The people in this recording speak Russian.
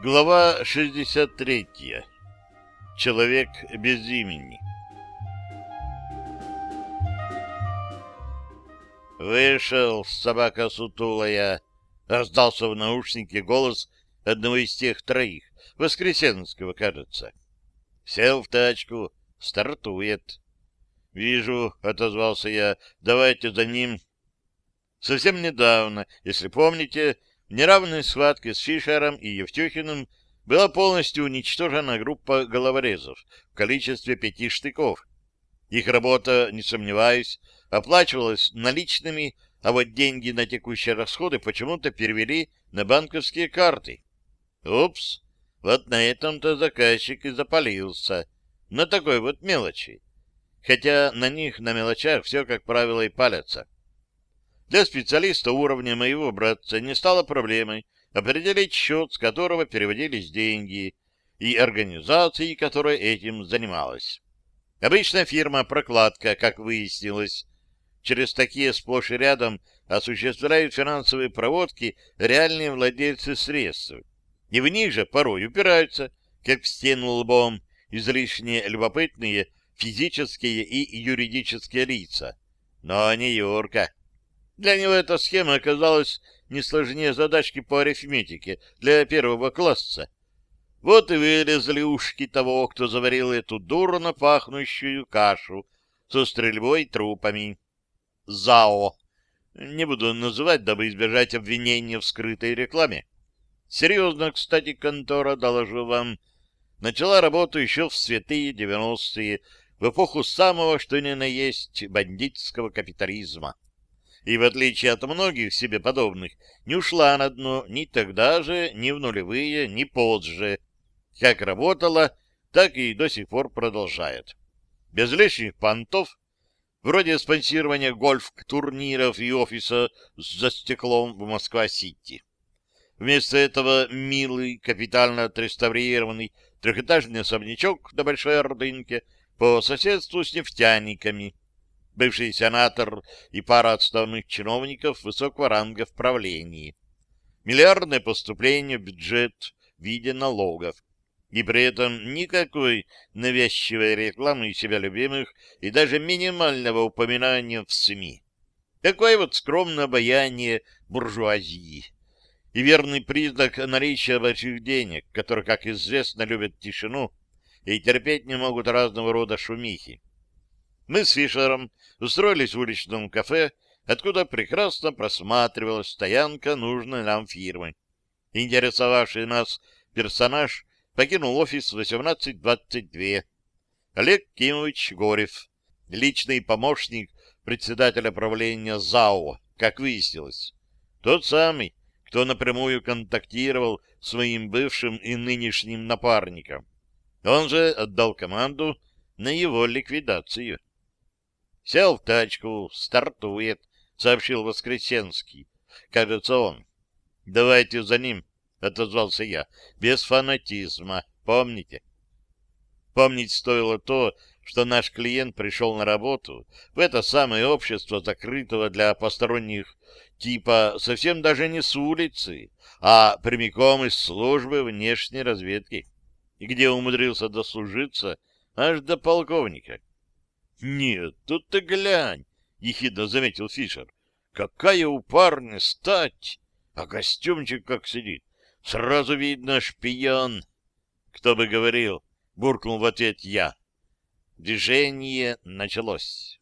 Глава 63. Человек без имени. «Вышел, собака сутулая!» — раздался в наушнике голос одного из тех троих, Воскресенского, кажется. Сел в тачку, стартует. «Вижу», — отозвался я, — «давайте за ним». Совсем недавно, если помните, в неравной схватке с Фишером и Евтюхиным была полностью уничтожена группа головорезов в количестве пяти штыков. Их работа, не сомневаюсь, оплачивалась наличными, а вот деньги на текущие расходы почему-то перевели на банковские карты. Упс, вот на этом-то заказчик и запалился. На такой вот мелочи. Хотя на них, на мелочах, все, как правило, и палятся. Для специалиста уровня моего братца не стало проблемой определить счет, с которого переводились деньги, и организации, которая этим занималась. Обычная фирма «Прокладка», как выяснилось, через такие сплошь и рядом осуществляют финансовые проводки реальные владельцы средств. И в них же порой упираются, как в стену лбом, излишне любопытные физические и юридические лица. Но не Юрка. Для него эта схема оказалась не сложнее задачки по арифметике для первого класса. Вот и вылезли ушки того, кто заварил эту дурно пахнущую кашу со стрельбой трупами. ЗАО. Не буду называть, дабы избежать обвинения в скрытой рекламе. Серьезно, кстати, контора, доложу вам, начала работу еще в святые девяностые, в эпоху самого что ни на есть бандитского капитализма и, в отличие от многих себе подобных, не ушла на дно ни тогда же, ни в нулевые, ни позже. Как работала, так и до сих пор продолжает. Без лишних понтов, вроде спонсирования гольф-турниров и офиса за стеклом в Москва-Сити. Вместо этого милый, капитально отреставрированный трехэтажный особнячок на Большой Ордынке по соседству с нефтяниками — бывший сенатор и пара отставных чиновников высокого ранга в правлении. Миллиардное поступление в бюджет в виде налогов. И при этом никакой навязчивой рекламы себя любимых и даже минимального упоминания в СМИ. Такое вот скромное обаяние буржуазии. И верный признак наличия больших денег, которые, как известно, любят тишину и терпеть не могут разного рода шумихи. Мы с Фишером устроились в уличном кафе, откуда прекрасно просматривалась стоянка нужной нам фирмы. Интересовавший нас персонаж покинул офис в 18.22. Олег Кимович Горев, личный помощник председателя правления ЗАО, как выяснилось. Тот самый, кто напрямую контактировал с своим бывшим и нынешним напарником. Он же отдал команду на его ликвидацию. Сел в тачку, стартует, сообщил Воскресенский. Кажется, он. Давайте за ним, отозвался я, без фанатизма, помните? Помнить стоило то, что наш клиент пришел на работу в это самое общество закрытого для посторонних типа совсем даже не с улицы, а прямиком из службы внешней разведки, где умудрился дослужиться аж до полковника. — Нет, тут ты глянь, — ехидно заметил Фишер. — Какая у парня стать! А костюмчик как сидит. Сразу видно шпион. — Кто бы говорил, — буркнул в ответ я. Движение началось.